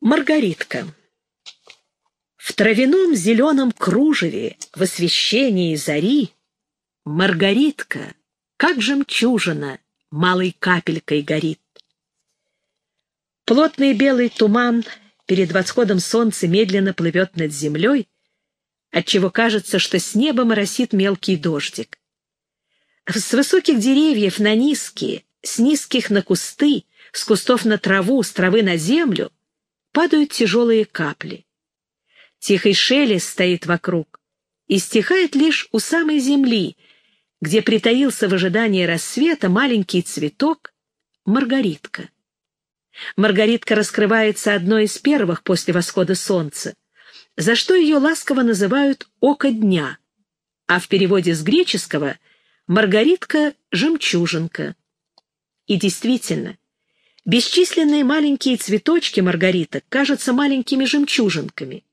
Маргаритка. В травяном зеленом кружеве, в освещении зари, Маргаритка, как жемчужина, малой капелькой горит. Плотный белый туман перед восходом солнца медленно плывет над землей, отчего кажется, что с неба моросит мелкий дождик. С высоких деревьев на низкие, с низких на кусты, с кустов на траву, с травы на землю — падают тяжелые капли. Тихий шелест стоит вокруг и стихает лишь у самой земли, где притаился в ожидании рассвета маленький цветок — маргаритка. Маргаритка раскрывается одной из первых после восхода солнца, за что ее ласково называют «око дня», а в переводе с греческого «маргаритка» — «жемчужинка». И действительно, Бесчисленные маленькие цветочки маргариток кажутся маленькими жемчужинками.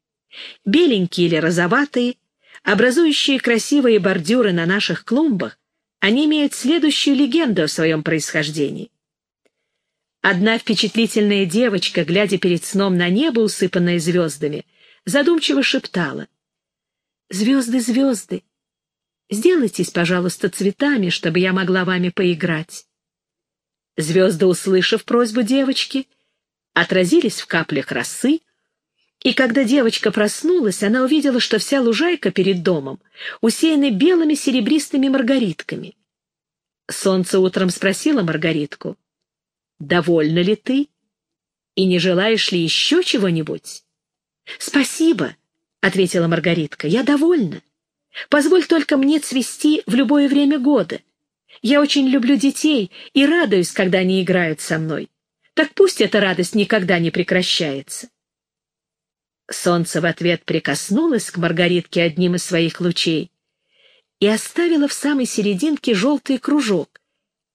Беленькие или розоватые, образующие красивые бордюры на наших клумбах, они имеют следующую легенду о своем происхождении. Одна впечатлительная девочка, глядя перед сном на небо, усыпанное звездами, задумчиво шептала. «Звезды, звезды, сделайтесь, пожалуйста, цветами, чтобы я могла вами поиграть». Звезды, услышав просьбу девочки, отразились в каплях росы, и когда девочка проснулась, она увидела, что вся лужайка перед домом усеяна белыми серебристыми маргаритками. Солнце утром спросило Маргаритку, «Довольна ли ты? И не желаешь ли еще чего-нибудь?» «Спасибо», — ответила Маргаритка, — «я довольна. Позволь только мне цвести в любое время года. Я очень люблю детей и радуюсь, когда они играют со мной. Так пусть эта радость никогда не прекращается. Солнце в ответ прикоснулось к Маргаритке одним из своих лучей и оставило в самой серединке желтый кружок,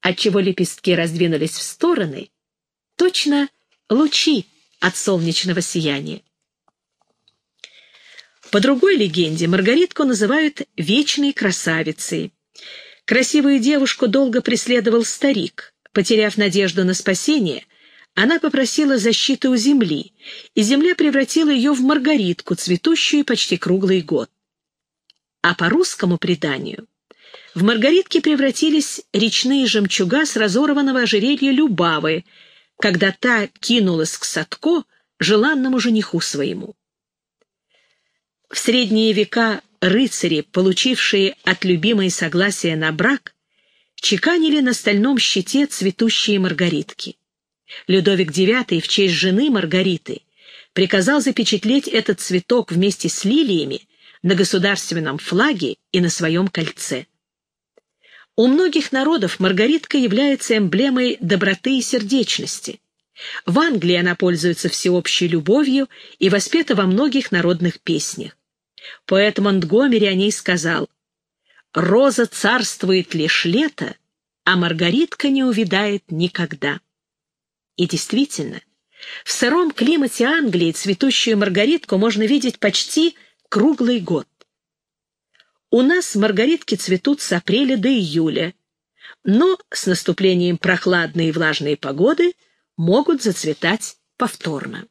отчего лепестки раздвинулись в стороны, точно лучи от солнечного сияния. По другой легенде Маргаритку называют «вечной красавицей», Красивую девушку долго преследовал старик. Потеряв надежду на спасение, она попросила защиты у земли, и земля превратила ее в маргаритку, цветущую почти круглый год. А по русскому преданию в маргаритки превратились речные жемчуга с разорванного ожерелья Любавы, когда та кинулась к Садко, желанному жениху своему. В средние века рыцари, получившие от любимой согласие на брак, чеканили на стальном щите цветущие маргаритки. Людовик IX в честь жены Маргариты приказал запечатлеть этот цветок вместе с лилиями на государственном флаге и на своем кольце. У многих народов маргаритка является эмблемой доброты и сердечности. В Англии она пользуется всеобщей любовью и воспета во многих народных песнях. Поэт Монтгомери о ней сказал «Роза царствует лишь лето, а маргаритка не увядает никогда». И действительно, в сыром климате Англии цветущую маргаритку можно видеть почти круглый год. У нас маргаритки цветут с апреля до июля, но с наступлением прохладной и влажной погоды могут зацветать повторно.